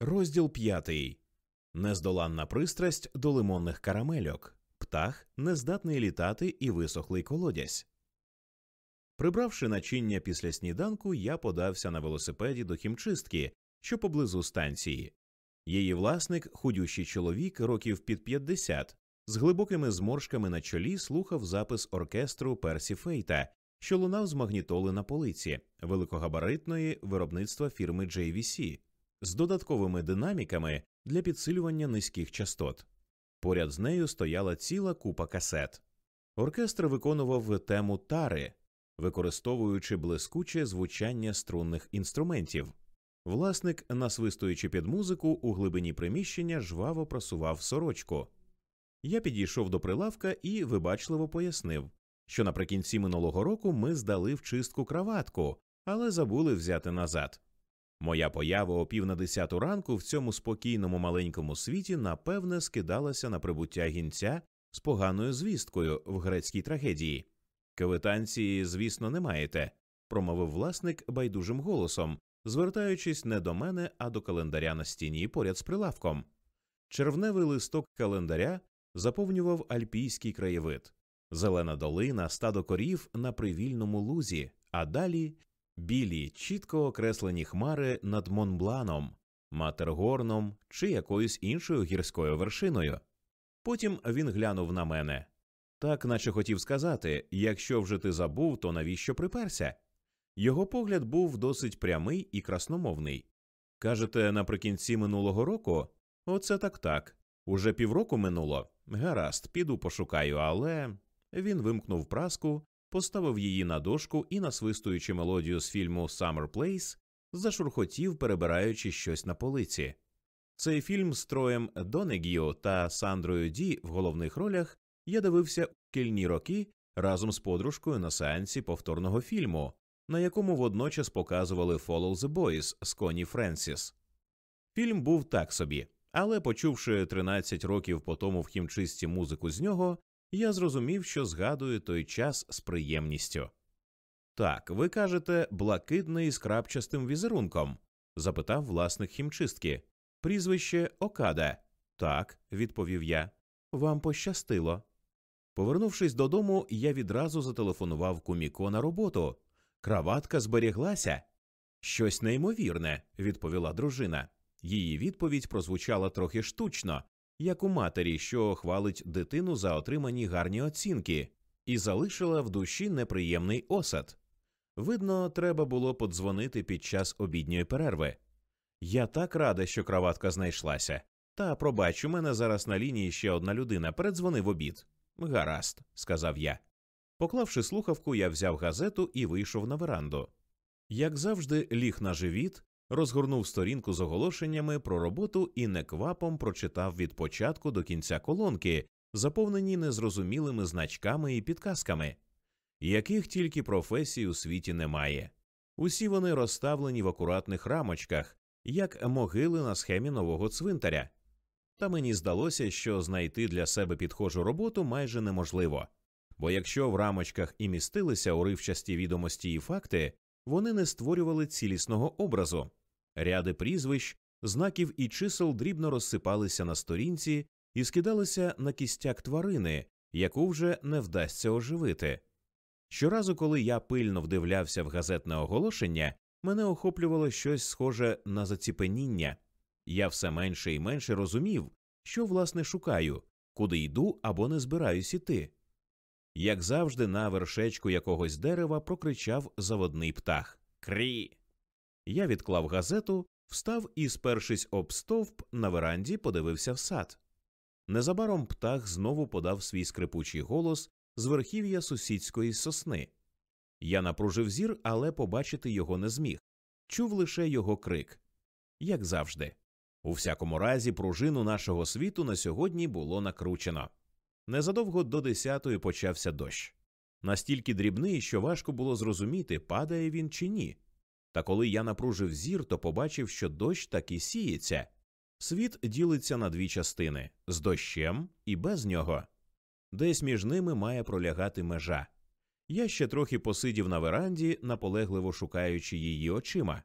Розділ п'ятий Нездоланна пристрасть до лимонних карамельок. Птах нездатний літати і висохлий колодязь. Прибравши начиння після сніданку, я подався на велосипеді до хімчистки, що поблизу станції. Її власник, худющий чоловік, років під 50, з глибокими зморшками на чолі слухав запис оркестру Персі Фейта, що лунав з магнітоли на полиці великогабаритної виробництва фірми JVC з додатковими динаміками для підсилювання низьких частот. Поряд з нею стояла ціла купа касет. Оркестр виконував тему тари, використовуючи блискуче звучання струнних інструментів. Власник, насвистуючи під музику, у глибині приміщення жваво просував сорочку. Я підійшов до прилавка і вибачливо пояснив, що наприкінці минулого року ми здали в чистку краватку, але забули взяти назад. Моя поява о пів на десяту ранку в цьому спокійному маленькому світі напевне скидалася на прибуття гінця з поганою звісткою в грецькій трагедії. Квитанції, звісно, не маєте, промовив власник байдужим голосом, звертаючись не до мене, а до календаря на стіні поряд з прилавком. Червневий листок календаря заповнював альпійський краєвид, зелена долина, стадо корів на привільному лузі, а далі білі, чітко окреслені хмари над Монбланом, Матергорном чи якоюсь іншою гірською вершиною. Потім він глянув на мене так, наче хотів сказати якщо вже ти забув, то навіщо приперся? Його погляд був досить прямий і красномовний. Кажете, наприкінці минулого року? Оце так так. Уже півроку минуло. Гаразд, піду пошукаю, але. Він вимкнув праску, поставив її на дошку і, насвистуючи мелодію з фільму Summer Place, зашурхотів, перебираючи щось на полиці. Цей фільм з Троєм Донегіо та Сандрою Ді в головних ролях я дивився у кільні роки разом з подружкою на сеансі повторного фільму, на якому водночас показували Follow the Boys з Коні Френсіс. Фільм був так собі, але, почувши 13 років по тому в хімчисті музику з нього, я зрозумів, що згадую той час з приємністю. Так, ви кажете, блакитний з крапчастим візерунком? запитав власник хімчистки. Прізвище Окада. Так, відповів я. Вам пощастило. Повернувшись додому, я відразу зателефонував куміко на роботу. Краватка зберіглася. Щось неймовірне, відповіла дружина. Її відповідь прозвучала трохи штучно, як у матері, що хвалить дитину за отримані гарні оцінки, і залишила в душі неприємний осад. Видно, треба було подзвонити під час обідньої перерви. Я так рада, що краватка знайшлася. Та пробач, у мене зараз на лінії ще одна людина. Передзвони в обід. Гаразд, сказав я. Поклавши слухавку, я взяв газету і вийшов на веранду. Як завжди, ліг на живіт, розгорнув сторінку з оголошеннями про роботу і неквапом прочитав від початку до кінця колонки, заповнені незрозумілими значками і підказками, яких тільки професій у світі немає. Усі вони розставлені в акуратних рамочках, як могили на схемі нового цвинтаря. Та мені здалося, що знайти для себе підхожу роботу майже неможливо, бо якщо в рамочках і містилися уривчасті відомості і факти, вони не створювали цілісного образу. Ряди прізвищ, знаків і чисел дрібно розсипалися на сторінці і скидалися на кістяк тварини, яку вже не вдасться оживити. Щоразу, коли я пильно вдивлявся в газетне оголошення, мене охоплювало щось схоже на заціпеніння. Я все менше і менше розумів, що власне шукаю, куди йду або не збираюсь іти. Як завжди, на вершечку якогось дерева прокричав заводний птах Крі. Я відклав газету, встав і, спершись об стовп, на веранді подивився в сад. Незабаром птах знову подав свій скрипучий голос з верхів'я сусідської сосни. Я напружив зір, але побачити його не зміг. Чув лише його крик. Як завжди. У всякому разі, пружину нашого світу на сьогодні було накручено. Незадовго до десятої почався дощ. Настільки дрібний, що важко було зрозуміти, падає він чи ні. Та коли я напружив зір, то побачив, що дощ таки сіється. Світ ділиться на дві частини з дощем і без нього. Десь між ними має пролягати межа. Я ще трохи посидів на веранді, наполегливо шукаючи її очима.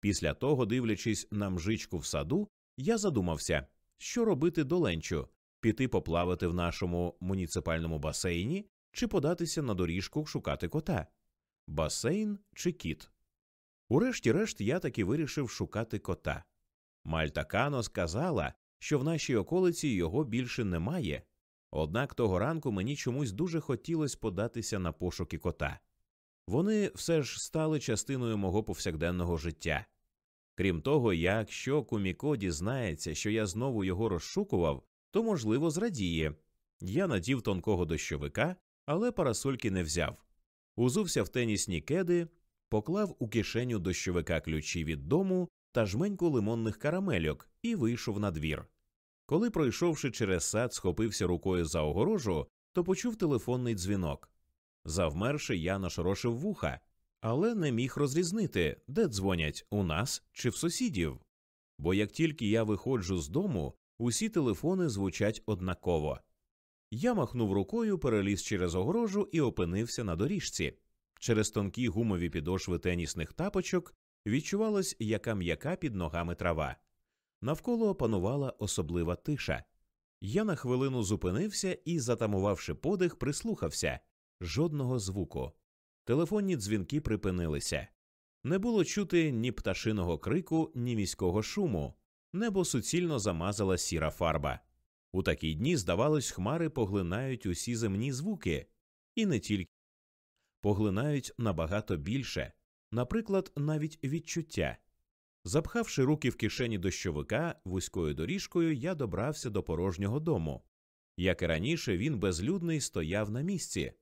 Після того, дивлячись на мжичку в саду, я задумався, що робити до ленчу піти поплавати в нашому муніципальному басейні чи податися на доріжку шукати кота. Басейн чи кіт. Урешті-решт я таки вирішив шукати кота. Мальта Кано сказала, що в нашій околиці його більше немає, однак того ранку мені чомусь дуже хотілося податися на пошуки кота. Вони все ж стали частиною мого повсякденного життя. Крім того, якщо Куміко дізнається, що я знову його розшукував, то, можливо, зрадіє. Я надів тонкого дощовика, але парасольки не взяв. Узувся в тенісні кеди, поклав у кишеню дощовика ключі від дому та жменьку лимонних карамельок і вийшов на двір. Коли, пройшовши через сад, схопився рукою за огорожу, то почув телефонний дзвінок. Завмерши, я нашорошив вуха, але не міг розрізнити, де дзвонять у нас чи в сусідів. Бо як тільки я виходжу з дому, усі телефони звучать однаково. Я махнув рукою, переліз через огорожу і опинився на доріжці. Через тонкі гумові підошви тенісних тапочок відчувалось, яка м'яка під ногами трава. Навколо панувала особлива тиша. Я на хвилину зупинився і, затамувавши подих, прислухався жодного звуку. Телефонні дзвінки припинилися. Не було чути ні пташиного крику, ні міського шуму, небо суцільно замазала сіра фарба. У такі дні, здавалось, хмари поглинають усі земні звуки, і не тільки поглинають набагато більше, наприклад, навіть відчуття. Запхавши руки в кишені дощовика вузькою доріжкою, я добрався до порожнього дому. Як і раніше, він безлюдний стояв на місці.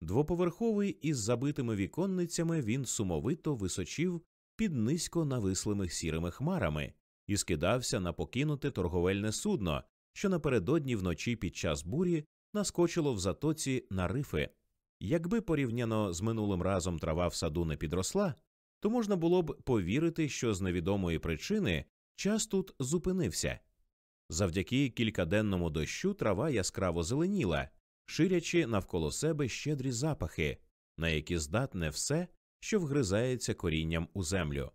Двоповерховий із забитими віконницями він сумовито височив під низько навислими сірими хмарами і скидався на покинуте торговельне судно, що напередодні вночі під час бурі наскочило в затоці на рифи. Якби порівняно з минулим разом трава в саду не підросла, то можна було б повірити, що з невідомої причини час тут зупинився. Завдяки кількаденному дощу трава яскраво зеленіла, ширячи навколо себе щедрі запахи, на які здатне все, що вгризається корінням у землю.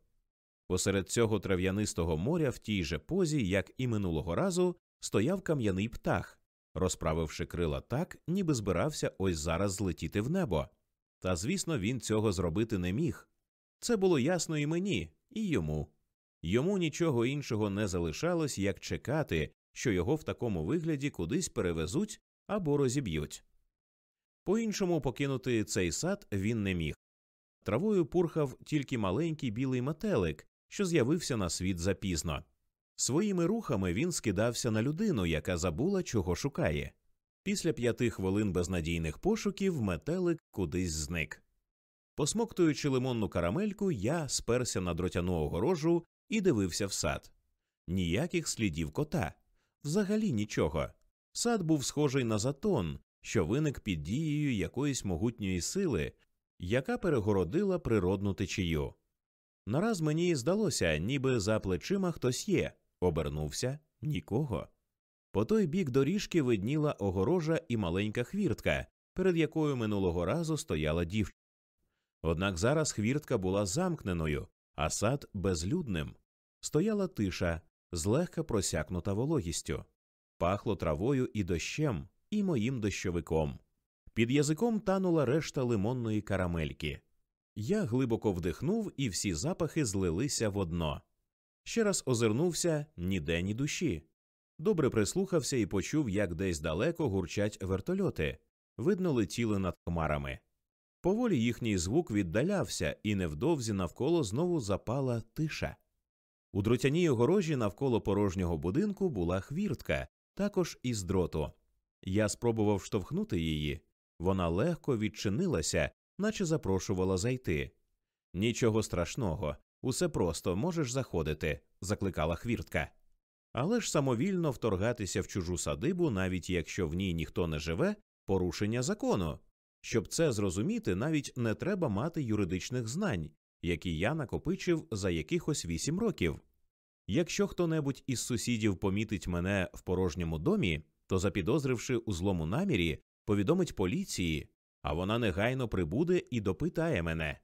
Посеред цього трав'янистого моря в тій же позі, як і минулого разу, стояв кам'яний птах, розправивши крила так, ніби збирався ось зараз злетіти в небо. Та, звісно, він цього зробити не міг. Це було ясно і мені, і йому. Йому нічого іншого не залишалось, як чекати, що його в такому вигляді кудись перевезуть або розіб'ють. По іншому покинути цей сад він не міг. Травою пурхав тільки маленький білий метелик, що з'явився на світ запізно. Своїми рухами він скидався на людину, яка забула, чого шукає. Після п'яти хвилин безнадійних пошуків метелик кудись зник. Посмоктуючи лимонну карамельку, я сперся на дротяну огорожу і дивився в сад. Ніяких слідів кота, взагалі нічого. Сад був схожий на затон, що виник під дією якоїсь могутньої сили, яка перегородила природну течію. Нараз мені здалося, ніби за плечима хтось є, обернувся нікого. По той бік доріжки видніла огорожа і маленька хвіртка, перед якою минулого разу стояла дівчина. Однак зараз хвіртка була замкненою, а сад безлюдним. Стояла тиша, злегка просякнута вологістю, пахло травою і дощем, і моїм дощовиком. Під язиком танула решта лимонної карамельки. Я глибоко вдихнув, і всі запахи злилися в одно. Ще раз озирнувся ніде ні душі. Добре прислухався і почув, як десь далеко гурчать вертольоти, видно, летіли над хмарами. Поволі їхній звук віддалявся, і невдовзі навколо знову запала тиша. У дротяній огорожі навколо порожнього будинку була хвіртка, також із дроту. Я спробував штовхнути її. Вона легко відчинилася, наче запрошувала зайти. Нічого страшного, усе просто можеш заходити, закликала хвіртка. Але ж самовільно вторгатися в чужу садибу, навіть якщо в ній ніхто не живе, порушення закону. Щоб це зрозуміти, навіть не треба мати юридичних знань, які я накопичив за якихось вісім років. Якщо хто небудь із сусідів помітить мене в порожньому домі, то, запідозривши у злому намірі, повідомить поліції, а вона негайно прибуде і допитає мене.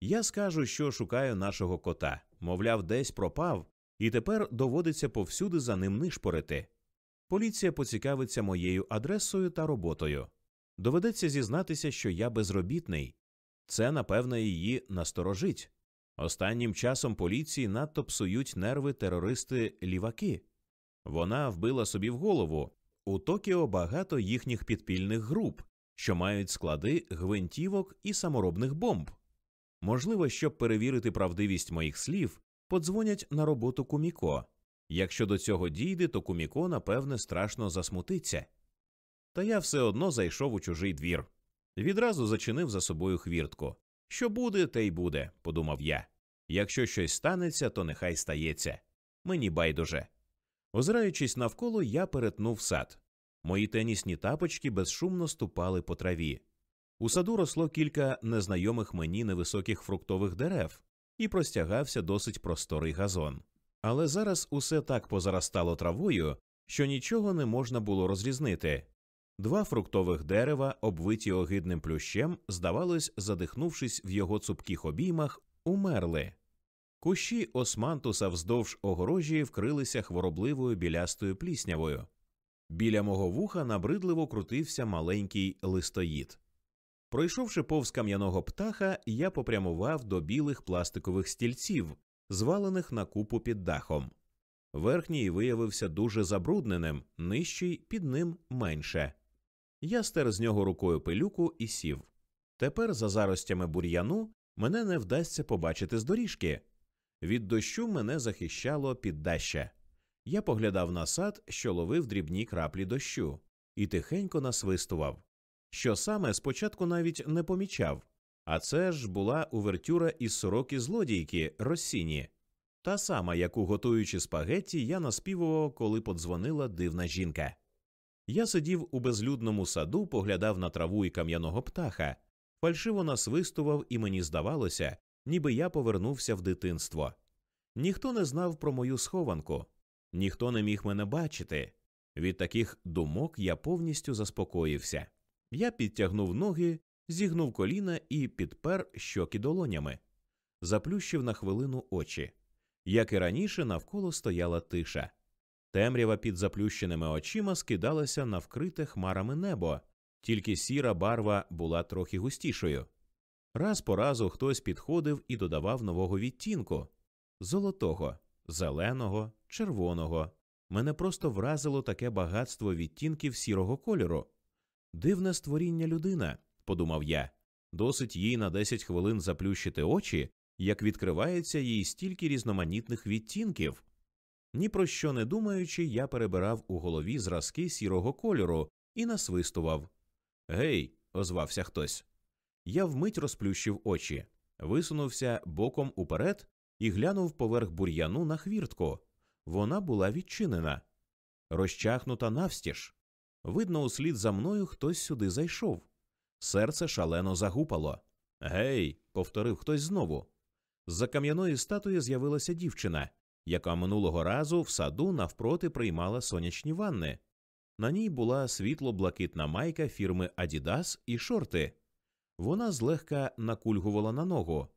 Я скажу, що шукаю нашого кота, мовляв, десь пропав, і тепер доводиться повсюди за ним нишпорити. Поліція поцікавиться моєю адресою та роботою. Доведеться зізнатися, що я безробітний. Це, напевно, її насторожить. Останнім часом поліції надто псують нерви терористи ліваки. Вона вбила собі в голову у Токіо багато їхніх підпільних груп, що мають склади гвинтівок і саморобних бомб. Можливо, щоб перевірити правдивість моїх слів, подзвонять на роботу Куміко. Якщо до цього дійде, то Куміко, напевне, страшно засмутиться. Та я все одно зайшов у чужий двір. Відразу зачинив за собою хвіртку. Що буде, те й буде, подумав я. Якщо щось станеться, то нехай стається. Мені байдуже. Озираючись навколо, я перетнув сад. Мої тенісні тапочки безшумно ступали по траві. У саду росло кілька незнайомих мені невисоких фруктових дерев і простягався досить просторий газон. Але зараз усе так позаростало травою, що нічого не можна було розрізнити. Два фруктових дерева, обвиті огидним плющем, здавалось, задихнувшись в його цупких обіймах, умерли. Кущі османтуса вздовж огорожі вкрилися хворобливою білястою пліснявою. Біля мого вуха набридливо крутився маленький листоїд. Пройшовши повз кам'яного птаха, я попрямував до білих пластикових стільців, звалених на купу під дахом. Верхній виявився дуже забрудненим, нижчий під ним менше. Я стер з нього рукою пилюку і сів. Тепер, за заростями бур'яну, мене не вдасться побачити з доріжки. Від дощу мене захищало піддаща. Я поглядав на сад, що ловив дрібні краплі дощу, і тихенько насвистував. Що саме спочатку навіть не помічав, а це ж була увертюра із сороки злодійки Россіні, та сама, яку, готуючи спагетті, я наспівував, коли подзвонила дивна жінка. Я сидів у безлюдному саду, поглядав на траву і кам'яного птаха, фальшиво насвистував, і мені здавалося, ніби я повернувся в дитинство. Ніхто не знав про мою схованку, ніхто не міг мене бачити. Від таких думок я повністю заспокоївся. Я підтягнув ноги, зігнув коліна і підпер щоки долонями, заплющив на хвилину очі. Як і раніше, навколо стояла тиша. Темрява під заплющеними очима скидалася на вкрите хмарами небо, тільки сіра барва була трохи густішою. Раз по разу хтось підходив і додавав нового відтінку золотого, зеленого, червоного. Мене просто вразило таке багатство відтінків сірого кольору. Дивне створіння людина, подумав я, досить їй на 10 хвилин заплющити очі, як відкривається їй стільки різноманітних відтінків. Ні про що не думаючи, я перебирав у голові зразки сірого кольору і насвистував. Гей, озвався хтось. Я вмить розплющив очі, висунувся боком уперед і глянув поверх бур'яну на хвіртку. Вона була відчинена, розчахнута навстіж. Видно, услід за мною хтось сюди зайшов. Серце шалено загупало. Гей, повторив хтось знову. З-за кам'яної статуї з'явилася дівчина, яка минулого разу в саду навпроти приймала сонячні ванни. На ній була світло-блакитна майка фірми Adidas і шорти. Вона злегка накульгувала на ногу,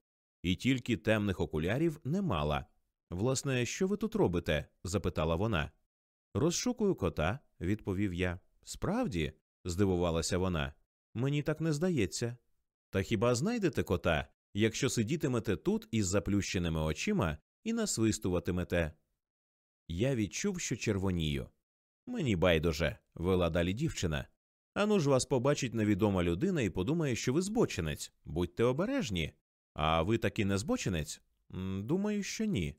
і тільки темних окулярів не мала. Власне, що ви тут робите? запитала вона. Розшукую кота, відповів я. Справді, здивувалася вона. Мені так не здається. Та хіба знайдете кота, якщо сидітимете тут із заплющеними очима і насвистуватимете? Я відчув, що червонію. Мені байдуже, вела далі дівчина. Ану ж вас побачить невідома людина і подумає, що ви збочинець. Будьте обережні. А ви таки не збочинець? Думаю, що ні.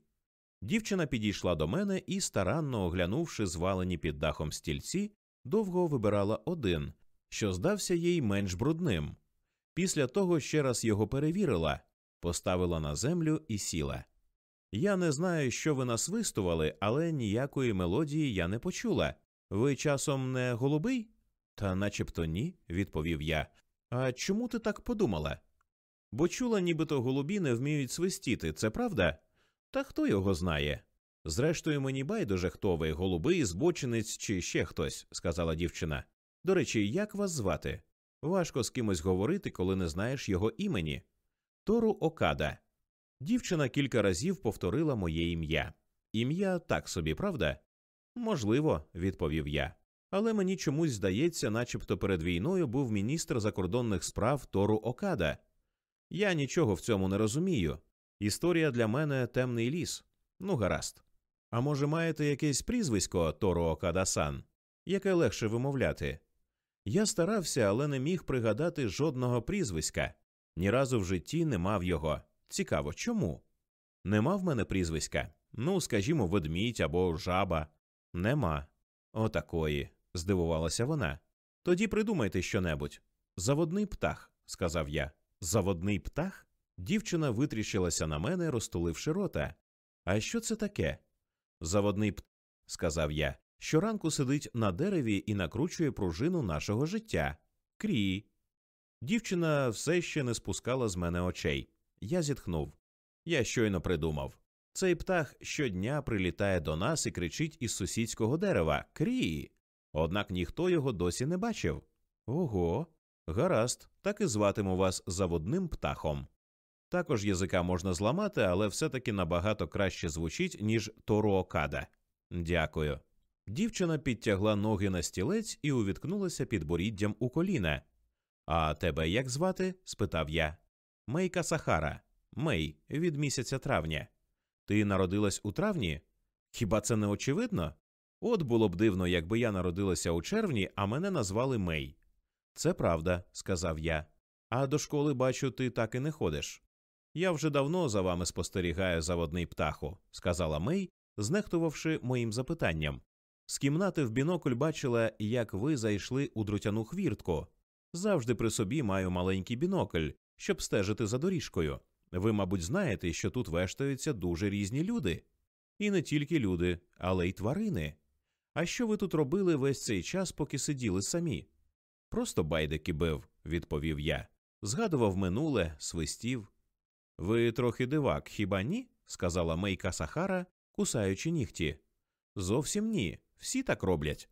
Дівчина підійшла до мене і, старанно оглянувши звалені під дахом стільці, довго вибирала один, що здався їй менш брудним. Після того ще раз його перевірила, поставила на землю і сіла. Я не знаю, що ви насвистували, але ніякої мелодії я не почула. Ви часом не голубий? Та начебто ні, відповів я. А чому ти так подумала? Бо чула, нібито голубі не вміють свистіти, це правда? Та хто його знає? Зрештою, мені байдуже, хто ви, голубий, збочинець чи ще хтось, сказала дівчина. До речі, як вас звати? Важко з кимось говорити, коли не знаєш його імені. Тору Окада. Дівчина кілька разів повторила моє ім'я. Ім'я так собі, правда? Можливо, відповів я. Але мені чомусь здається, начебто перед війною був міністр закордонних справ Тору Окада. Я нічого в цьому не розумію. Історія для мене темний ліс. Ну, гаразд. А може, маєте якесь прізвисько Тору Окада Сан, яке легше вимовляти? Я старався, але не міг пригадати жодного прізвиська. Ні разу в житті не мав його. Цікаво, чому? Нема в мене прізвиська. Ну, скажімо, ведмідь або жаба. Нема. Отакої, здивувалася вона. Тоді придумайте щонебудь. Заводний птах, сказав я. Заводний птах? Дівчина витріщилася на мене, розтуливши рота. А що це таке? Заводний птах, сказав я. Щоранку сидить на дереві і накручує пружину нашого життя. Крі. Дівчина все ще не спускала з мене очей. Я зітхнув. Я щойно придумав. Цей птах щодня прилітає до нас і кричить із сусідського дерева Крі. Однак ніхто його досі не бачив. Ого, гаразд, так і зватиму вас заводним птахом. Також язика можна зламати, але все таки набагато краще звучить, ніж Торуокада. Дякую. Дівчина підтягла ноги на стілець і увіткнулася під боріддям у коліна. А тебе як звати? спитав я. Мейка Сахара. Мей, від місяця травня. Ти народилась у травні? Хіба це не очевидно? От було б дивно, якби я народилася у червні, а мене назвали Мей. Це правда, сказав я. А до школи, бачу, ти так і не ходиш. Я вже давно за вами спостерігаю заводний птаху, сказала Мей, знехтувавши моїм запитанням. З кімнати в бінокль бачила, як ви зайшли у друтяну хвіртку. Завжди при собі маю маленький бінокль, щоб стежити за доріжкою. Ви, мабуть, знаєте, що тут вештаються дуже різні люди. І не тільки люди, але й тварини. А що ви тут робили весь цей час, поки сиділи самі? Просто байдики бив, відповів я. Згадував минуле, свистів. Ви трохи дивак, хіба ні? сказала Мейка Сахара, кусаючи нігті. Зовсім ні. Всі так роблять.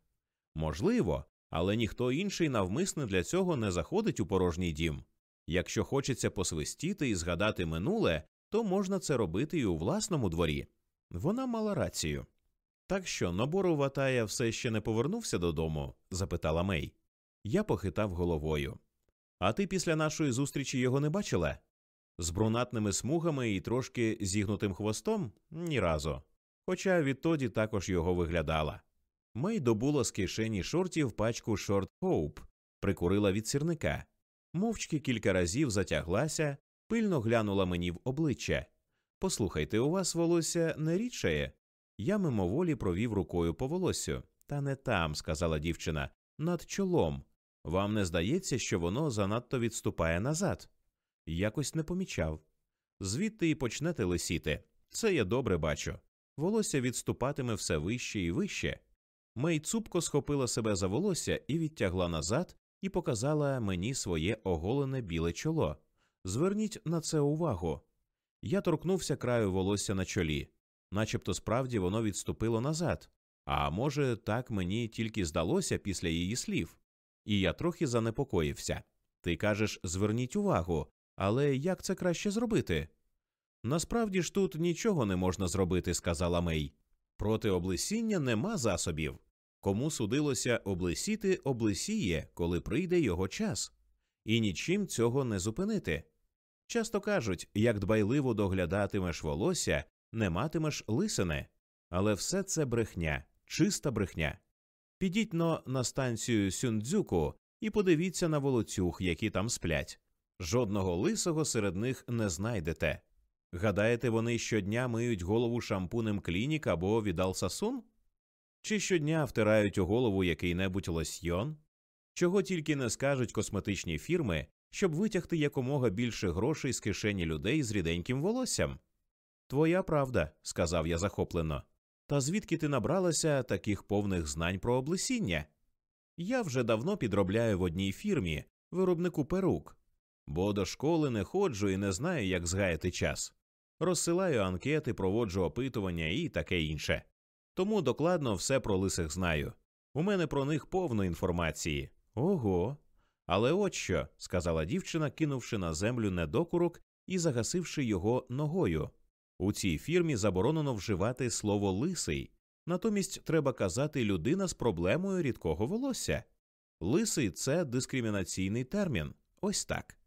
Можливо, але ніхто інший навмисне для цього не заходить у порожній дім. Якщо хочеться посвистіти і згадати минуле, то можна це робити і у власному дворі. Вона мала рацію. Так що набору Ватая все ще не повернувся додому? запитала Мей. Я похитав головою. А ти після нашої зустрічі його не бачила? З брунатними смугами і трошки зігнутим хвостом ні разу. Хоча відтоді також його виглядала. Мей добула з кишені шортів пачку шорт Хоуп, прикурила від сірника, мовчки кілька разів затяглася, пильно глянула мені в обличчя. Послухайте, у вас волосся не рідшає. Я мимоволі провів рукою по волоссю. Та не там, сказала дівчина, над чолом. Вам не здається, що воно занадто відступає назад? Якось не помічав. Звідти і почнете лисіти. Це я добре бачу. Волосся відступатиме все вище і вище. Мей цупко схопила себе за волосся і відтягла назад і показала мені своє оголене біле чоло. Зверніть на це увагу. Я торкнувся краю волосся на чолі, начебто справді воно відступило назад. А може, так мені тільки здалося після її слів. І я трохи занепокоївся. Ти кажеш, зверніть увагу, але як це краще зробити? Насправді ж тут нічого не можна зробити, сказала Мей. Проти облесіння нема засобів. Кому судилося облесіти, облесіє, коли прийде його час, і нічим цього не зупинити. Часто кажуть, як дбайливо доглядатимеш волосся, не матимеш лисини, але все це брехня, чиста брехня. Підіть но на станцію Сюндзюку і подивіться на волоцюг, які там сплять. Жодного лисого серед них не знайдете. Гадаєте, вони щодня миють голову шампунем клінік або віддал сасун? Чи щодня втирають у голову який-небудь лосьйон? Чого тільки не скажуть косметичні фірми, щоб витягти якомога більше грошей з кишені людей з ріденьким волоссям? Твоя правда, сказав я захоплено. Та звідки ти набралася таких повних знань про облесіння? Я вже давно підробляю в одній фірмі, виробнику перук, бо до школи не ходжу і не знаю, як згаяти час. Розсилаю анкети, проводжу опитування і таке інше. Тому докладно все про лисих знаю. У мене про них повно інформації. Ого. Але от що, сказала дівчина, кинувши на землю недокурок і загасивши його ногою. У цій фірмі заборонено вживати слово лисий, натомість треба казати людина з проблемою рідкого волосся. Лисий це дискримінаційний термін. Ось так.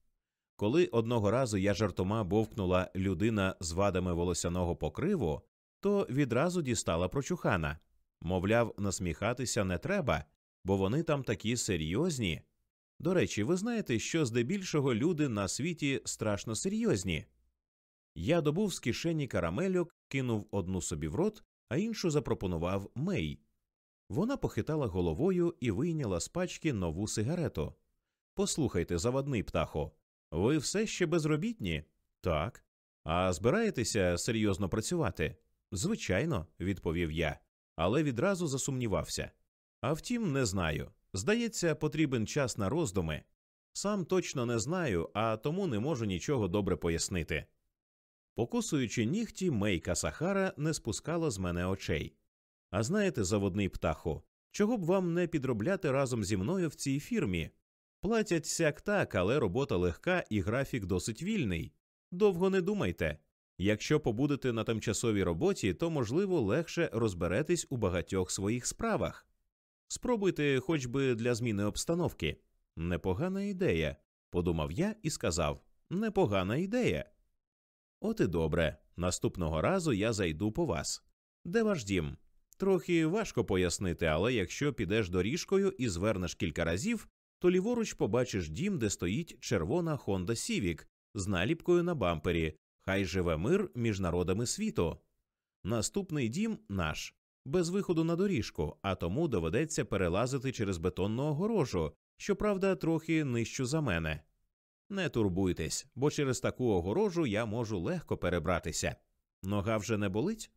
Коли одного разу я жартома бовкнула людина з вадами волосяного покриву, то відразу дістала прочухана. Мовляв, насміхатися не треба, бо вони там такі серйозні. До речі, ви знаєте, що здебільшого люди на світі страшно серйозні. Я добув з кишені карамельок, кинув одну собі в рот, а іншу запропонував Мей. Вона похитала головою і вийняла з пачки нову сигарету. Послухайте, завадний птахо, ви все ще безробітні? Так. А збираєтеся серйозно працювати? Звичайно, відповів я, але відразу засумнівався. А втім, не знаю. Здається, потрібен час на роздуми. Сам точно не знаю, а тому не можу нічого добре пояснити. Покусуючи нігті, Мейка Сахара не спускала з мене очей. А знаєте, заводний птаху, чого б вам не підробляти разом зі мною в цій фірмі? Платять сяк так, але робота легка і графік досить вільний. Довго не думайте. Якщо побудете на тимчасовій роботі, то, можливо, легше розберетесь у багатьох своїх справах. Спробуйте хоч би для зміни обстановки. Непогана ідея, подумав я і сказав непогана ідея. От і добре. Наступного разу я зайду по вас. Де ваш дім? Трохи важко пояснити, але якщо підеш доріжкою і звернеш кілька разів, то ліворуч побачиш дім, де стоїть червона Honda Civic з наліпкою на бампері Хай живе мир між народами світу. Наступний дім наш, без виходу на доріжку, а тому доведеться перелазити через бетонну огорожу, щоправда, трохи нижчу за мене. Не турбуйтесь, бо через таку огорожу я можу легко перебратися. Нога вже не болить?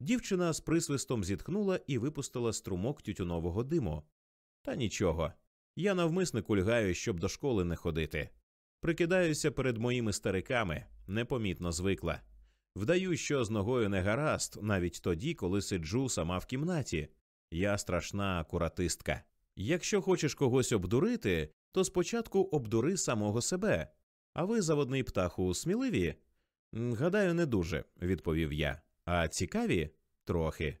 Дівчина з присвистом зітхнула і випустила струмок тютюнового диму. Та нічого. Я навмисне кульгаю, щоб до школи не ходити. Прикидаюся перед моїми стариками, непомітно звикла. Вдаю, що з ногою не гаразд, навіть тоді, коли сиджу сама в кімнаті. Я страшна акуратистка. Якщо хочеш когось обдурити, то спочатку обдури самого себе. А ви, заводний птаху, сміливі? Гадаю, не дуже, відповів я. А цікаві? Трохи.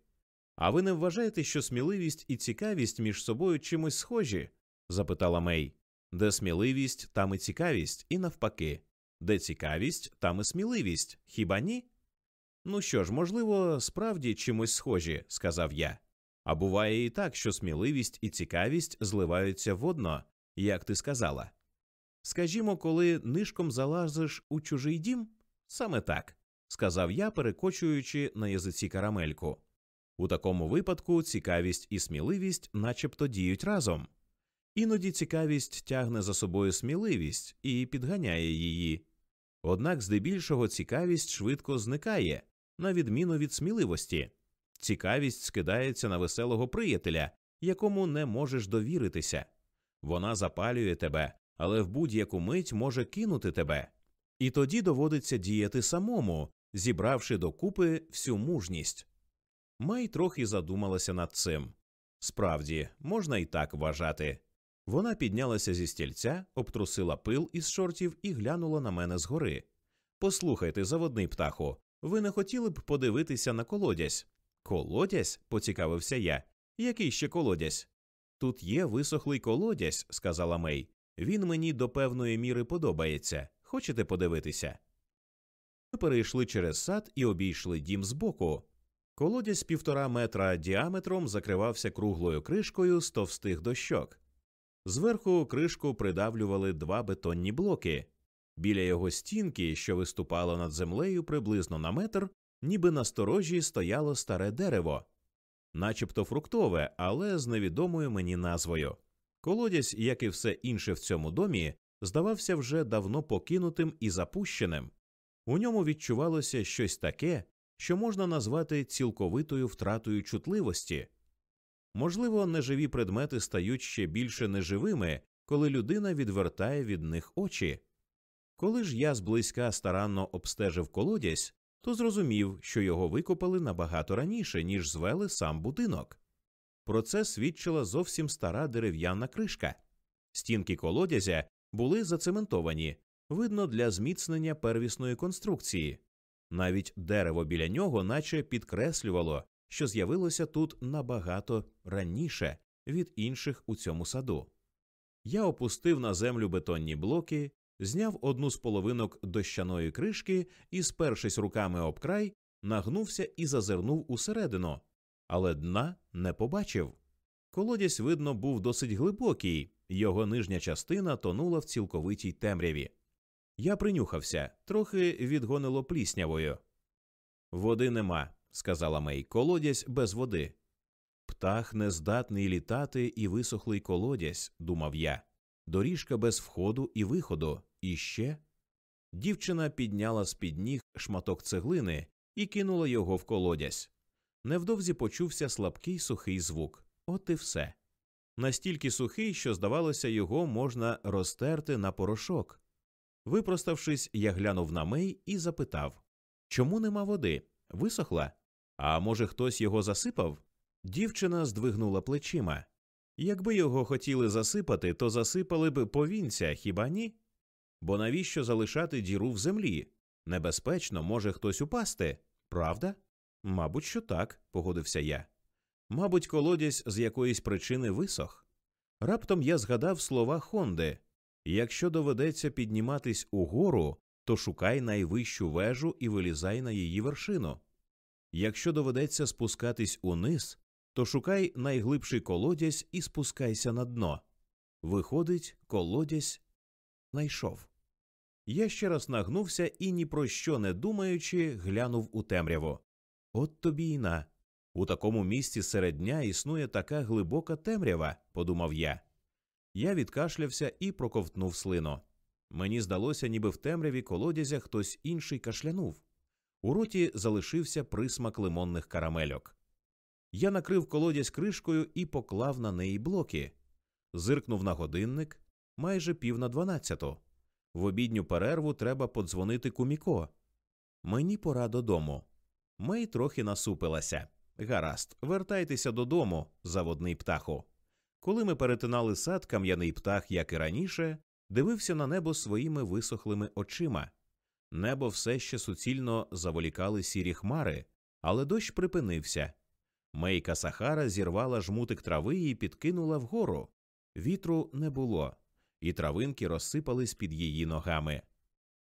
А ви не вважаєте, що сміливість і цікавість між собою чимось схожі? Запитала Мей. Де сміливість, там і цікавість, і навпаки. Де цікавість, там і сміливість. Хіба ні? Ну що ж, можливо, справді чимось схожі, сказав я. А буває і так, що сміливість і цікавість зливаються водно, як ти сказала. Скажімо, коли нишком залазиш у чужий дім? Саме так, сказав я, перекочуючи на язиці карамельку. У такому випадку цікавість і сміливість начебто діють разом. Іноді цікавість тягне за собою сміливість і підганяє її. Однак здебільшого цікавість швидко зникає, на відміну від сміливості. Цікавість скидається на веселого приятеля, якому не можеш довіритися. Вона запалює тебе, але в будь-яку мить може кинути тебе. І тоді доводиться діяти самому, зібравши докупи всю мужність. Май трохи задумалася над цим. Справді, можна і так вважати. Вона піднялася зі стільця, обтрусила пил із шортів і глянула на мене згори. Послухайте, заводний птаху, ви не хотіли б подивитися на колодязь? Колодязь? поцікавився я. Який ще колодязь? Тут є висохлий колодязь, сказала Мей. Він мені до певної міри подобається. Хочете подивитися? Ми перейшли через сад і обійшли дім збоку. Колодязь півтора метра діаметром закривався круглою кришкою з товстих дощок. Зверху кришку придавлювали два бетонні блоки. Біля його стінки, що виступала над землею приблизно на метр, ніби на сторожі стояло старе дерево, начебто фруктове, але з невідомою мені назвою. Колодязь, як і все інше в цьому домі, здавався вже давно покинутим і запущеним. У ньому відчувалося щось таке, що можна назвати цілковитою втратою чутливості. Можливо, неживі предмети стають ще більше неживими, коли людина відвертає від них очі. Коли ж я зблизька старанно обстежив колодязь, то зрозумів, що його викопали набагато раніше, ніж звели сам будинок. Про це свідчила зовсім стара дерев'яна кришка. Стінки колодязя були зацементовані, видно, для зміцнення первісної конструкції. Навіть дерево біля нього, наче підкреслювало, що з'явилося тут набагато раніше від інших у цьому саду. Я опустив на землю бетонні блоки, зняв одну з половинок дощаної кришки і, спершись руками об край, нагнувся і зазирнув усередину, але дна не побачив. Колодязь, видно, був досить глибокий, його нижня частина тонула в цілковитій темряві. Я принюхався, трохи відгонило пліснявою. Води нема, сказала Мей, колодязь без води. Птах не здатний літати і висохлий колодязь, думав я, доріжка без входу і виходу, і ще. Дівчина підняла з під ніг шматок цеглини і кинула його в колодязь. Невдовзі почувся слабкий сухий звук. От і все. Настільки сухий, що, здавалося, його можна розтерти на порошок. Випроставшись, я глянув на Мей і запитав чому нема води? Висохла? А може, хтось його засипав? Дівчина здвигнула плечима. Якби його хотіли засипати, то засипали б повінця, хіба ні? Бо навіщо залишати діру в землі? Небезпечно може хтось упасти, правда? Мабуть, що так, погодився я. Мабуть, колодязь з якоїсь причини висох. Раптом я згадав слова Хонди якщо доведеться підніматись угору, то шукай найвищу вежу і вилізай на її вершину. Якщо доведеться спускатись униз, то шукай найглибший колодязь і спускайся на дно. Виходить, колодязь знайшов. Я ще раз нагнувся і, ні про що не думаючи, глянув у темряву. От тобі й на. У такому місці серед дня існує така глибока темрява, подумав я. Я відкашлявся і проковтнув слину. Мені здалося, ніби в темряві колодязя хтось інший кашлянув. У роті залишився присмак лимонних карамельок. Я накрив колодязь кришкою і поклав на неї блоки. Зиркнув на годинник майже пів на дванадцяту. В обідню перерву треба подзвонити куміко. Мені пора додому. Мей трохи насупилася. Гаразд, вертайтеся додому, заводний птаху. Коли ми перетинали сад, кам'яний птах, як і раніше, дивився на небо своїми висохлими очима. Небо все ще суцільно заволікали сірі хмари, але дощ припинився. Мейка Сахара зірвала жмутик трави і підкинула вгору. Вітру не було, і травинки розсипались під її ногами.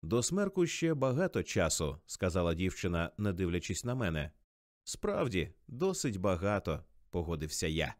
До смерку ще багато часу, сказала дівчина, не дивлячись на мене. Справді, досить багато, погодився я.